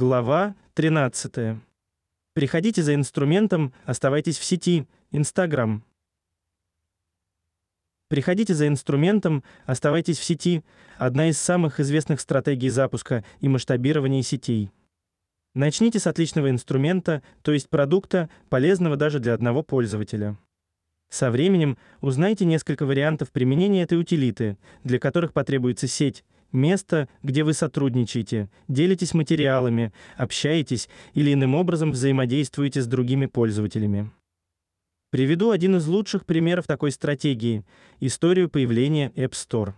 Глава 13. Приходите за инструментом, оставайтесь в сети. Инстаграм. Приходите за инструментом, оставайтесь в сети. Одна из самых известных стратегий запуска и масштабирования сетей. Начните с отличного инструмента, то есть продукта, полезного даже для одного пользователя. Со временем узнайте несколько вариантов применения этой утилиты, для которых потребуется сеть, место, где вы сотрудничаете, делитесь материалами, общаетесь или иным образом взаимодействуете с другими пользователями. Приведу один из лучших примеров такой стратегии историю появления App Store.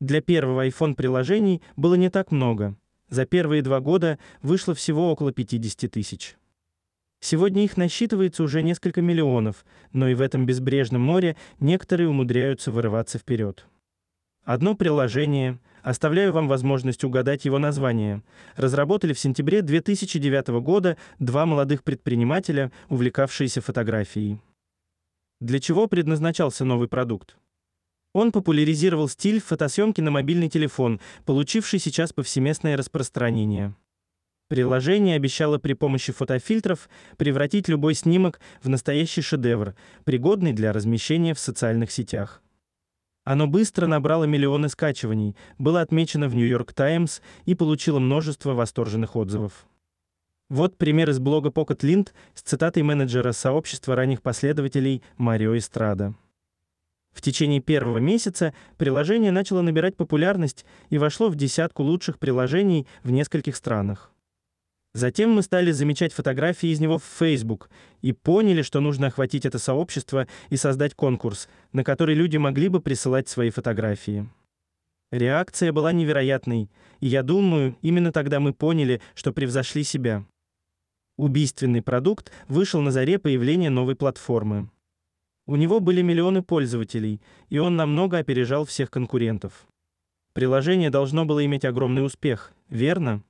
Для первого iPhone приложений было не так много. За первые два года вышло всего около 50 тысяч. Сегодня их насчитывается уже несколько миллионов, но и в этом безбрежном море некоторые умудряются вырываться вперед. Одно приложение, оставляю вам возможность угадать его название, разработали в сентябре 2009 года два молодых предпринимателя, увлекавшиеся фотографией. Для чего предназначался новый продукт? Он популяризировал стиль фотосъемки на мобильный телефон, получивший сейчас повсеместное распространение. Приложение обещало при помощи фотофильтров превратить любой снимок в настоящий шедевр, пригодный для размещения в социальных сетях. Оно быстро набрало миллионы скачиваний, было отмечено в Нью-Йорк Таймс и получило множество восторженных отзывов. Вот пример из блога Pocket Lint с цитатой менеджера сообщества ранних последователей Марио Эстрада. В течение первого месяца приложение начало набирать популярность и вошло в десятку лучших приложений в нескольких странах. Затем мы стали замечать фотографии из него в Facebook и поняли, что нужно охватить это сообщество и создать конкурс, на который люди могли бы присылать свои фотографии. Реакция была невероятной, и я думаю, именно тогда мы поняли, что превзошли себя. Убийственный продукт вышел на заре появления новой платформы. У него были миллионы пользователей, и он намного опережал всех конкурентов. Приложение должно было иметь огромный успех, верно?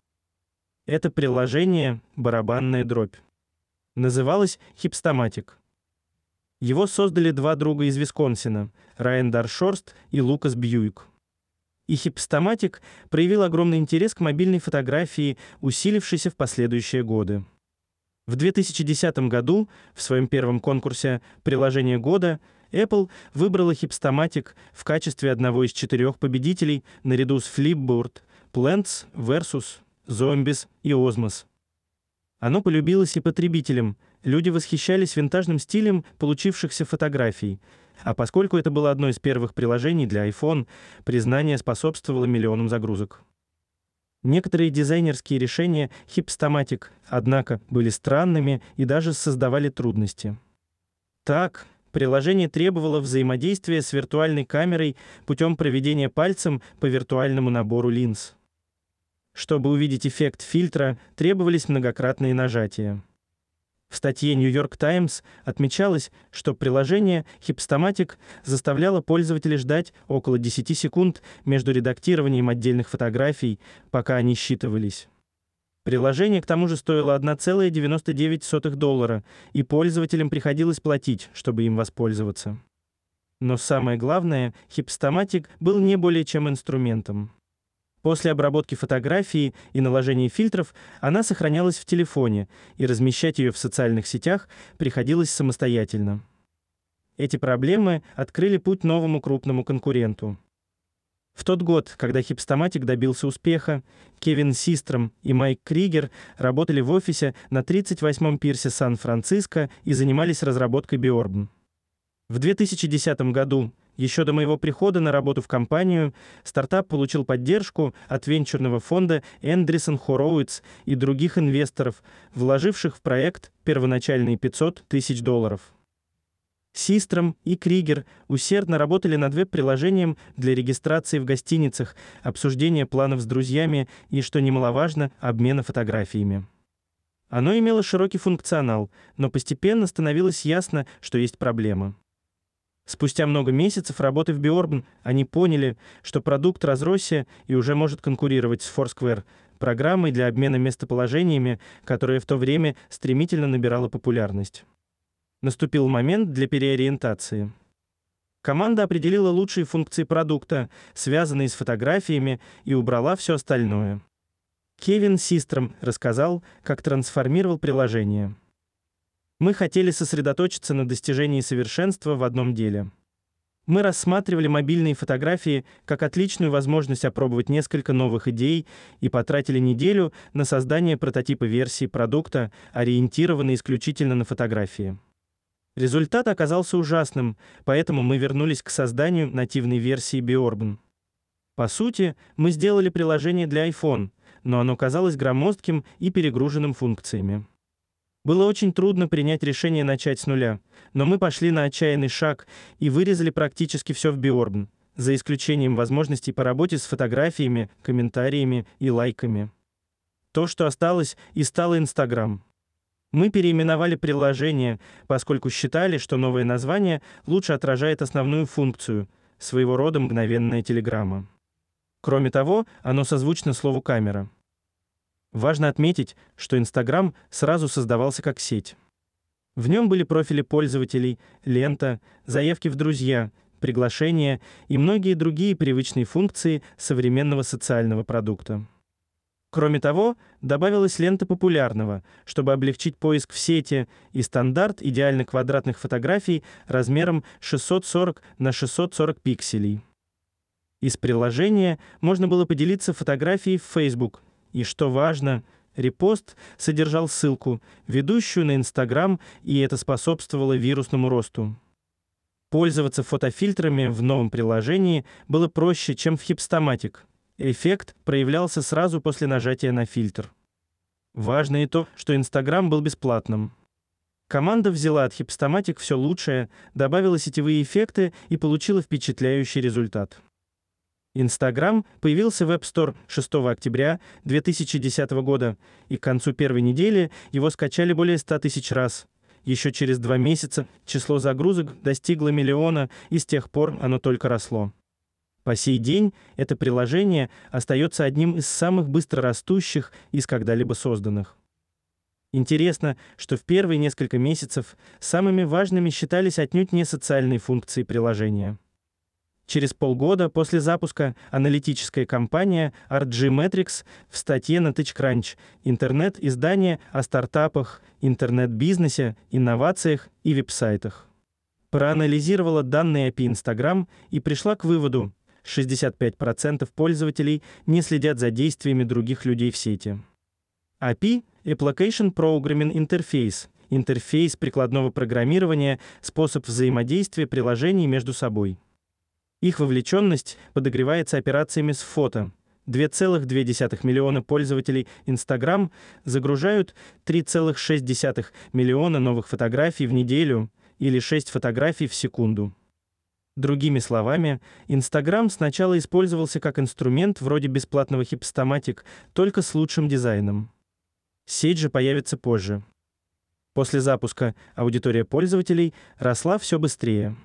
Это приложение барабанная дробь. Называлось Hipstamatic. Его создали два друга из Висконсина, Райан Даршорст и Лукас Бьюик. И Hipstamatic проявил огромный интерес к мобильной фотографии, усилившийся в последующие годы. В 2010 году в своем первом конкурсе «Приложение года» Apple выбрала Hipstamatic в качестве одного из четырех победителей наряду с Flipboard, Plants vs. Зомбис и Озмос. Оно полюбилось и потребителям. Люди восхищались винтажным стилем получившихся фотографий. А поскольку это было одно из первых приложений для iPhone, признание способствовало миллионам загрузок. Некоторые дизайнерские решения Hipstamatic, однако, были странными и даже создавали трудности. Так, приложение требовало взаимодействия с виртуальной камерой путем проведения пальцем по виртуальному набору линз. Чтобы увидеть эффект фильтра, требовались многократные нажатия. В статье New York Times отмечалось, что приложение Hipstamatic заставляло пользователей ждать около 10 секунд между редактированием отдельных фотографий, пока они считывались. Приложение к тому же стоило 1,99 доллара, и пользователям приходилось платить, чтобы им воспользоваться. Но самое главное, Hipstamatic был не более чем инструментом. После обработки фотографии и наложения фильтров она сохранялась в телефоне, и размещать ее в социальных сетях приходилось самостоятельно. Эти проблемы открыли путь новому крупному конкуренту. В тот год, когда Hipstamatic добился успеха, Кевин Систром и Майк Кригер работали в офисе на 38-м пирсе Сан-Франциско и занимались разработкой Biorb. В 2010 году еще до моего прихода на работу в компанию стартап получил поддержку от венчурного фонда Эндрисон Хороуитс и других инвесторов, вложивших в проект первоначальные 500 тысяч долларов. Систром и Кригер усердно работали над веб-приложением для регистрации в гостиницах, обсуждения планов с друзьями и, что немаловажно, обмена фотографиями. Оно имело широкий функционал, но постепенно становилось ясно, что есть проблема. Спустя много месяцев работы в Биорбн они поняли, что продукт разросся и уже может конкурировать с Foursquare, программой для обмена местоположениями, которая в то время стремительно набирала популярность. Наступил момент для переориентации. Команда определила лучшие функции продукта, связанные с фотографиями, и убрала все остальное. Кевин Систром рассказал, как трансформировал приложение. Мы хотели сосредоточиться на достижении совершенства в одном деле. Мы рассматривали мобильные фотографии как отличную возможность опробовать несколько новых идей и потратили неделю на создание прототипа версии продукта, ориентированной исключительно на фотографии. Результат оказался ужасным, поэтому мы вернулись к созданию нативной версии Biorban. По сути, мы сделали приложение для iPhone, но оно казалось громоздким и перегруженным функциями. Было очень трудно принять решение начать с нуля, но мы пошли на отчаянный шаг и вырезали практически все в Biorban, за исключением возможностей по работе с фотографиями, комментариями и лайками. То, что осталось, и стало Instagram. Мы переименовали приложение, поскольку считали, что новое название лучше отражает основную функцию своего рода мгновенная телеграмма. Кроме того, оно созвучно слову камера. Важно отметить, что Instagram сразу создавался как сеть. В нем были профили пользователей, лента, заявки в друзья, приглашения и многие другие привычные функции современного социального продукта. Кроме того, добавилась лента популярного, чтобы облегчить поиск в сети, и стандарт идеально квадратных фотографий размером 640 на 640 пикселей. Из приложения можно было поделиться фотографией в Facebook, и что важно, репост содержал ссылку, ведущую на Instagram, и это способствовало вирусному росту. Пользоваться фотофильтрами в новом приложении было проще, чем в Hipstamatic. Эффект проявлялся сразу после нажатия на фильтр. Важно и то, что Instagram был бесплатным. Команда взяла от Hipstamatic все лучшее, добавила сетевые эффекты и получила впечатляющий результат. Instagram появился в App Store 6 октября 2010 года, и к концу первой недели его скачали более 100 тысяч раз. Еще через два месяца число загрузок достигло миллиона, и с тех пор оно только росло. По сей день это приложение остается одним из самых быстрорастущих из когда-либо созданных. Интересно, что в первые несколько месяцев самыми важными считались отнюдь не социальные функции приложения. Через полгода после запуска аналитическая компания RG Metrics в статье на TechCrunch интернет-издание о стартапах, интернет-бизнесе, инновациях и веб-сайтах проанализировала данные API Instagram и пришла к выводу, 65% пользователей не следят за действиями других людей в сети. API – Application Programming Interface – интерфейс прикладного программирования, способ взаимодействия приложений между собой. Их вовлеченность подогревается операциями с фото. 2,2 миллиона пользователей Instagram загружают 3,6 миллиона новых фотографий в неделю или 6 фотографий в секунду. Другими словами, Instagram сначала использовался как инструмент вроде бесплатного Hipstamatic, только с лучшим дизайном. Сеть же появится позже. После запуска аудитория пользователей росла все быстрее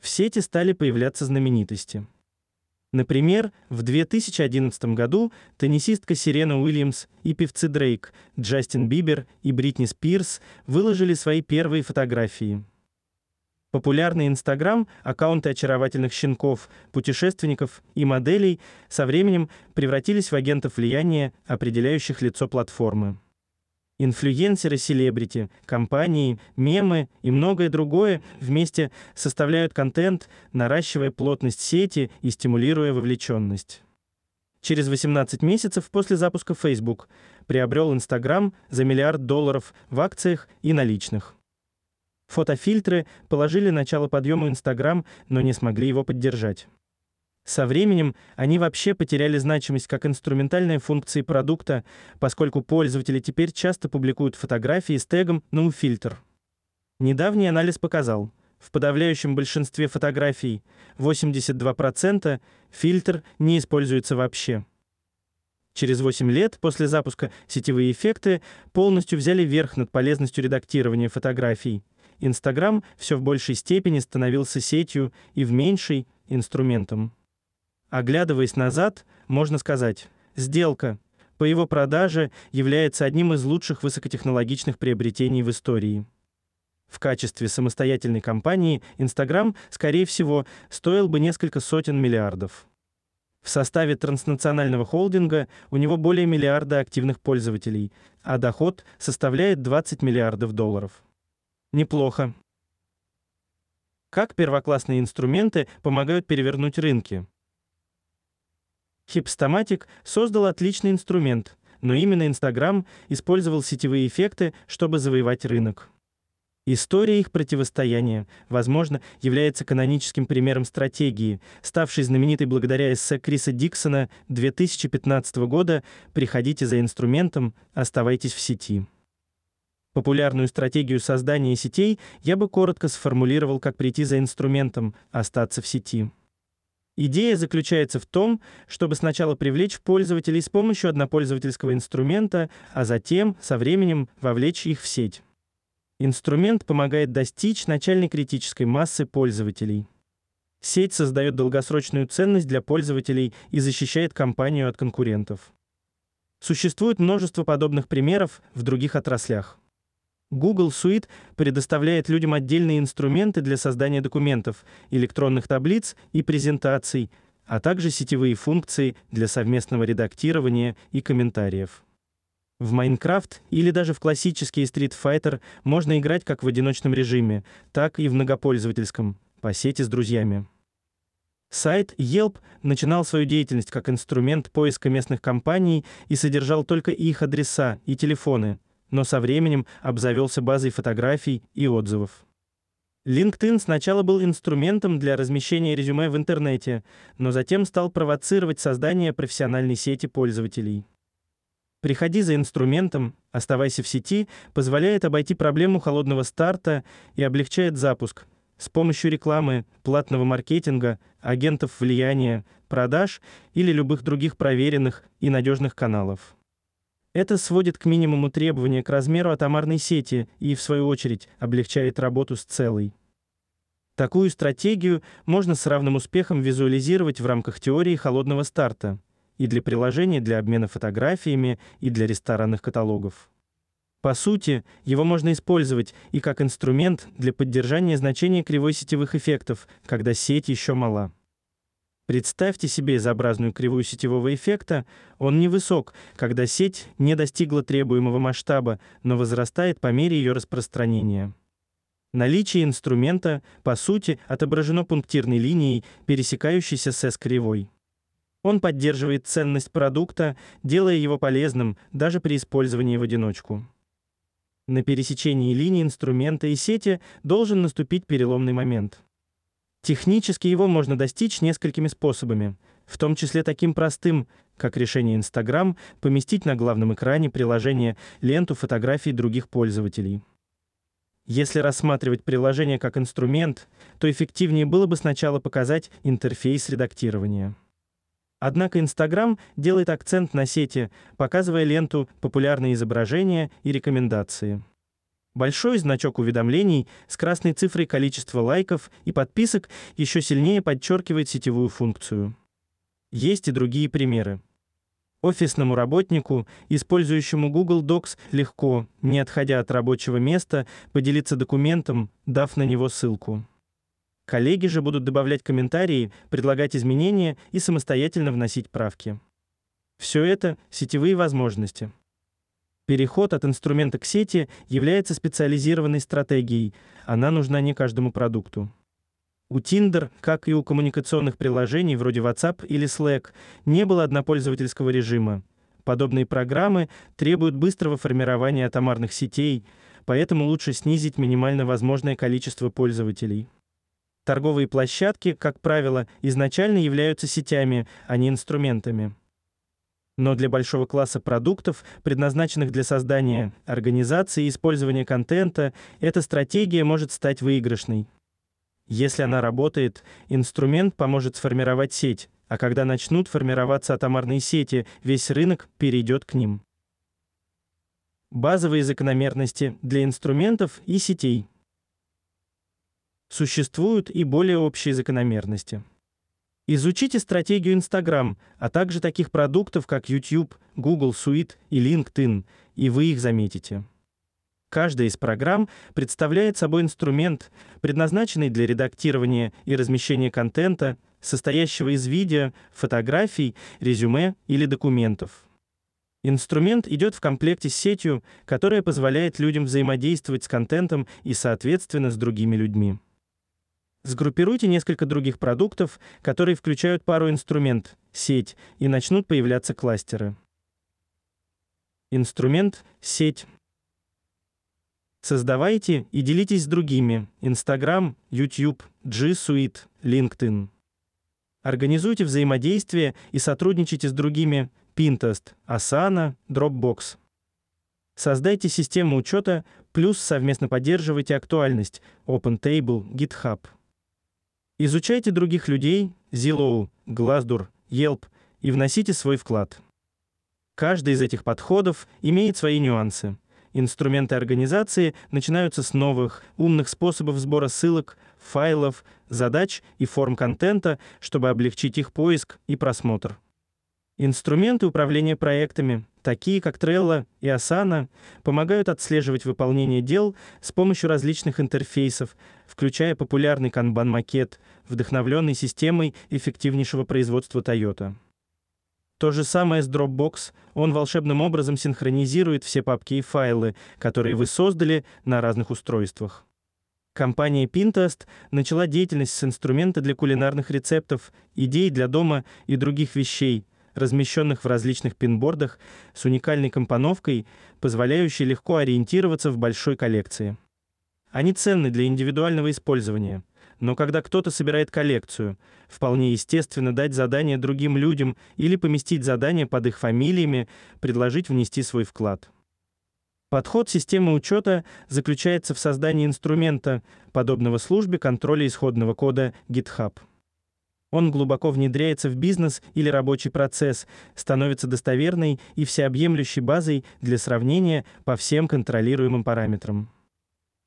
в сети стали появляться знаменитости. Например, в 2011 году теннисистка Сирена Уильямс и певцы Дрейк, Джастин Бибер и Бритни Спирс выложили свои первые фотографии. Популярный Инстаграм, аккаунты очаровательных щенков, путешественников и моделей со временем превратились в агентов влияния, определяющих лицо платформы инфлюенсеры, селебрити, компании, мемы и многое другое вместе составляют контент, наращивая плотность сети и стимулируя вовлеченность. Через 18 месяцев после запуска Facebook приобрел Instagram за миллиард долларов в акциях и наличных. Фотофильтры положили начало подъему Instagram, но не смогли его поддержать. Со временем они вообще потеряли значимость как инструментальные функции продукта, поскольку пользователи теперь часто публикуют фотографии с тегом NoFilter. Недавний анализ показал, в подавляющем большинстве фотографий 82% фильтр не используется вообще. Через 8 лет после запуска сетевые эффекты полностью взяли верх над полезностью редактирования фотографий. Instagram все в большей степени становился сетью и в меньшей инструментом. Оглядываясь назад, можно сказать, сделка по его продаже является одним из лучших высокотехнологичных приобретений в истории. В качестве самостоятельной компании Instagram, скорее всего, стоил бы несколько сотен миллиардов. В составе транснационального холдинга у него более миллиарда активных пользователей, а доход составляет 20 миллиардов долларов. Неплохо. Как первоклассные инструменты помогают перевернуть рынки? Hipstamatic создал отличный инструмент, но именно Instagram использовал сетевые эффекты, чтобы завоевать рынок. История их противостояния, возможно, является каноническим примером стратегии, ставшей знаменитой благодаря эссе Криса Диксона 2015 года «Приходите за инструментом, оставайтесь в сети». Популярную стратегию создания сетей я бы коротко сформулировал как прийти за инструментом, остаться в сети. Идея заключается в том, чтобы сначала привлечь пользователей с помощью однопользовательского инструмента, а затем, со временем, вовлечь их в сеть. Инструмент помогает достичь начальной критической массы пользователей. Сеть создает долгосрочную ценность для пользователей и защищает компанию от конкурентов. Существует множество подобных примеров в других отраслях. Google Suite предоставляет людям отдельные инструменты для создания документов, электронных таблиц и презентаций, а также сетевые функции для совместного редактирования и комментариев. В Minecraft или даже в классический Street Fighter можно играть как в одиночном режиме, так и в многопользовательском, по сети с друзьями. Сайт Yelp начинал свою деятельность как инструмент поиска местных компаний и содержал только их адреса и телефоны, но со временем обзавелся базой фотографий и отзывов. LinkedIn сначала был инструментом для размещения резюме в интернете, но затем стал провоцировать создание профессиональной сети пользователей. Приходи за инструментом, оставайся в сети, позволяет обойти проблему холодного старта и облегчает запуск с помощью рекламы, платного маркетинга, агентов влияния, продаж или любых других проверенных и надежных каналов. Это сводит к минимуму требования к размеру атомарной сети и, в свою очередь, облегчает работу с целой. Такую стратегию можно с равным успехом визуализировать в рамках теории холодного старта – и для приложений для обмена фотографиями, и для ресторанных каталогов. По сути, его можно использовать и как инструмент для поддержания значения кривой сетевых эффектов, когда сеть еще мала. Представьте себе изобразную кривую сетевого эффекта. Он невысок, когда сеть не достигла требуемого масштаба, но возрастает по мере ее распространения. Наличие инструмента, по сути, отображено пунктирной линией, пересекающейся с S-кривой. Он поддерживает ценность продукта, делая его полезным даже при использовании в одиночку. На пересечении линий инструмента и сети должен наступить переломный момент. Технически его можно достичь несколькими способами, в том числе таким простым, как решение Instagram поместить на главном экране приложения ленту фотографий других пользователей. Если рассматривать приложение как инструмент, то эффективнее было бы сначала показать интерфейс редактирования. Однако Instagram делает акцент на сети, показывая ленту популярные изображения и рекомендации. Большой значок уведомлений с красной цифрой количества лайков и подписок еще сильнее подчеркивает сетевую функцию. Есть и другие примеры. Офисному работнику, использующему Google Docs, легко, не отходя от рабочего места, поделиться документом, дав на него ссылку. Коллеги же будут добавлять комментарии, предлагать изменения и самостоятельно вносить правки. Все это сетевые возможности. Переход от инструмента к сети является специализированной стратегией. Она нужна не каждому продукту. У Tinder, как и у коммуникационных приложений вроде WhatsApp или Slack, не было однопользовательского режима. Подобные программы требуют быстрого формирования атомарных сетей, поэтому лучше снизить минимально возможное количество пользователей. Торговые площадки, как правило, изначально являются сетями, а не инструментами. Но для большого класса продуктов, предназначенных для создания, организации и использования контента, эта стратегия может стать выигрышной. Если она работает, инструмент поможет сформировать сеть, а когда начнут формироваться атомарные сети, весь рынок перейдет к ним. Базовые закономерности для инструментов и сетей. Существуют и более общие закономерности. Изучите стратегию Instagram, а также таких продуктов, как YouTube, Google Suite и LinkedIn, и вы их заметите. Каждая из программ представляет собой инструмент, предназначенный для редактирования и размещения контента, состоящего из видео, фотографий, резюме или документов. Инструмент идет в комплекте с сетью, которая позволяет людям взаимодействовать с контентом и, соответственно, с другими людьми. Сгруппируйте несколько других продуктов, которые включают пару инструмент, сеть, и начнут появляться кластеры. Инструмент, сеть. Создавайте и делитесь с другими. Instagram, YouTube, G Suite, LinkedIn. Организуйте взаимодействие и сотрудничайте с другими Pinterest, Asana, Dropbox. Создайте систему учета, плюс совместно поддерживайте актуальность OpenTable, GitHub. Изучайте других людей, Zillow, Glassdoor, Yelp и вносите свой вклад. Каждый из этих подходов имеет свои нюансы. Инструменты организации начинаются с новых, умных способов сбора ссылок, файлов, задач и форм контента, чтобы облегчить их поиск и просмотр. Инструменты управления проектами, такие как Trello и Asana, помогают отслеживать выполнение дел с помощью различных интерфейсов, включая популярный Kanban-макет, вдохновленный системой эффективнейшего производства Toyota. То же самое с Dropbox, он волшебным образом синхронизирует все папки и файлы, которые вы создали на разных устройствах. Компания Pinterest начала деятельность с инструмента для кулинарных рецептов, идей для дома и других вещей, размещенных в различных пинбордах с уникальной компоновкой, позволяющей легко ориентироваться в большой коллекции. Они ценны для индивидуального использования, но когда кто-то собирает коллекцию, вполне естественно дать задание другим людям или поместить задание под их фамилиями, предложить внести свой вклад. Подход системы учета заключается в создании инструмента, подобного службе контроля исходного кода GitHub. Он глубоко внедряется в бизнес или рабочий процесс, становится достоверной и всеобъемлющей базой для сравнения по всем контролируемым параметрам.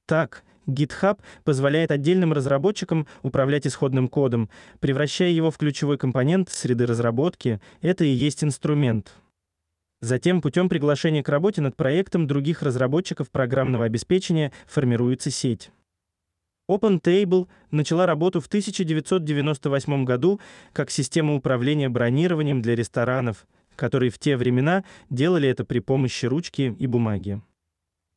Так, GitHub позволяет отдельным разработчикам управлять исходным кодом, превращая его в ключевой компонент среды разработки. Это и есть инструмент. Затем путем приглашения к работе над проектом других разработчиков программного обеспечения формируется сеть. OpenTable начала работу в 1998 году как система управления бронированием для ресторанов, которые в те времена делали это при помощи ручки и бумаги.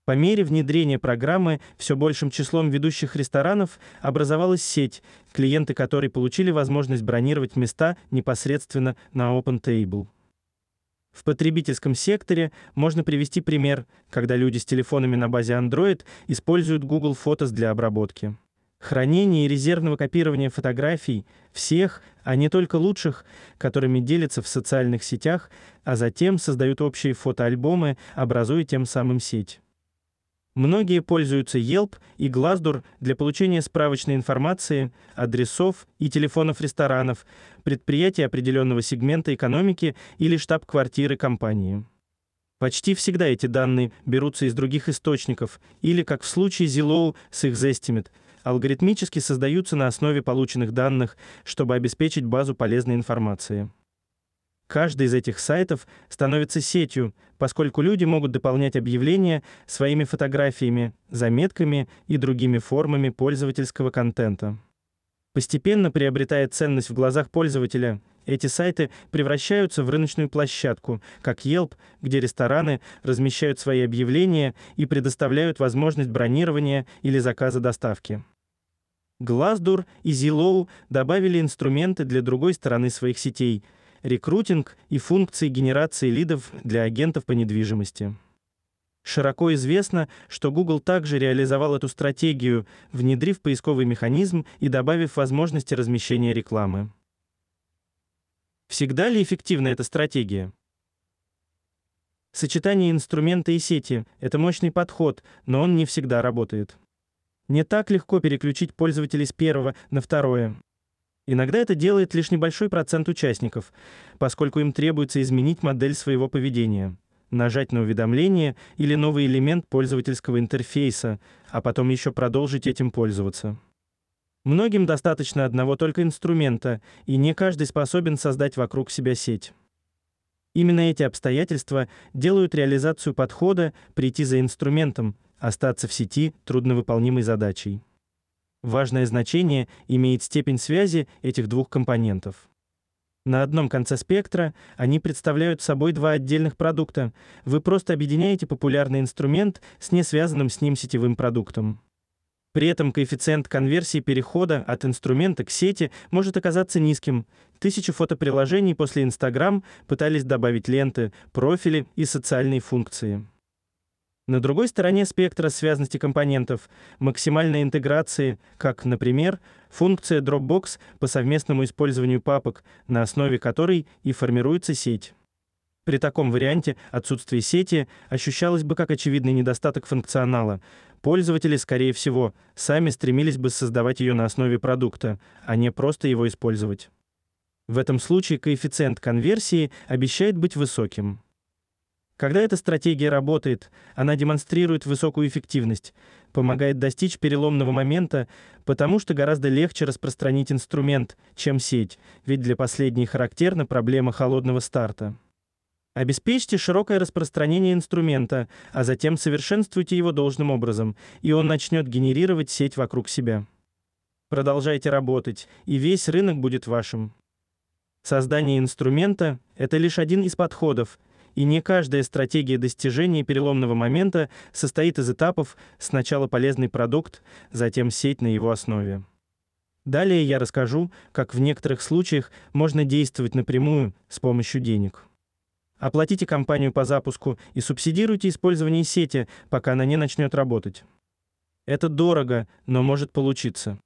По мере внедрения программы все большим числом ведущих ресторанов образовалась сеть, клиенты которой получили возможность бронировать места непосредственно на OpenTable. В потребительском секторе можно привести пример, когда люди с телефонами на базе Android используют Google Photos для обработки. Хранение и резервного копирования фотографий всех, а не только лучших, которыми делятся в социальных сетях, а затем создают общие фотоальбомы, образуя тем самым сеть. Многие пользуются Yelp и Glassdoor для получения справочной информации, адресов и телефонов ресторанов, предприятий определенного сегмента экономики или штаб-квартиры компании. Почти всегда эти данные берутся из других источников или, как в случае Zillow с их Zestimate, алгоритмически создаются на основе полученных данных, чтобы обеспечить базу полезной информации. Каждый из этих сайтов становится сетью, поскольку люди могут дополнять объявления своими фотографиями, заметками и другими формами пользовательского контента. Постепенно приобретая ценность в глазах пользователя, эти сайты превращаются в рыночную площадку, как Yelp, где рестораны размещают свои объявления и предоставляют возможность бронирования или заказа доставки. Glassdoor и Zillow добавили инструменты для другой стороны своих сетей – рекрутинг и функции генерации лидов для агентов по недвижимости. Широко известно, что Google также реализовал эту стратегию, внедрив поисковый механизм и добавив возможности размещения рекламы. Всегда ли эффективна эта стратегия? Сочетание инструмента и сети – это мощный подход, но он не всегда работает. Не так легко переключить пользователей с первого на второе. Иногда это делает лишь небольшой процент участников, поскольку им требуется изменить модель своего поведения, нажать на уведомление или новый элемент пользовательского интерфейса, а потом еще продолжить этим пользоваться. Многим достаточно одного только инструмента, и не каждый способен создать вокруг себя сеть. Именно эти обстоятельства делают реализацию подхода прийти за инструментом, остаться в сети трудновыполнимой задачей. Важное значение имеет степень связи этих двух компонентов. На одном конце спектра они представляют собой два отдельных продукта. Вы просто объединяете популярный инструмент с несвязанным с ним сетевым продуктом. При этом коэффициент конверсии перехода от инструмента к сети может оказаться низким. Тысячи фотоприложений после Instagram пытались добавить ленты, профили и социальные функции. На другой стороне спектра связности компонентов максимальной интеграции, как, например, функция Dropbox по совместному использованию папок, на основе которой и формируется сеть. При таком варианте отсутствие сети ощущалось бы как очевидный недостаток функционала. Пользователи, скорее всего, сами стремились бы создавать ее на основе продукта, а не просто его использовать. В этом случае коэффициент конверсии обещает быть высоким. Когда эта стратегия работает, она демонстрирует высокую эффективность, помогает достичь переломного момента, потому что гораздо легче распространить инструмент, чем сеть, ведь для последней характерна проблема холодного старта. Обеспечьте широкое распространение инструмента, а затем совершенствуйте его должным образом, и он начнет генерировать сеть вокруг себя. Продолжайте работать, и весь рынок будет вашим. Создание инструмента – это лишь один из подходов, и не каждая стратегия достижения переломного момента состоит из этапов сначала полезный продукт, затем сеть на его основе. Далее я расскажу, как в некоторых случаях можно действовать напрямую с помощью денег. Оплатите компанию по запуску и субсидируйте использование сети, пока она не начнет работать. Это дорого, но может получиться.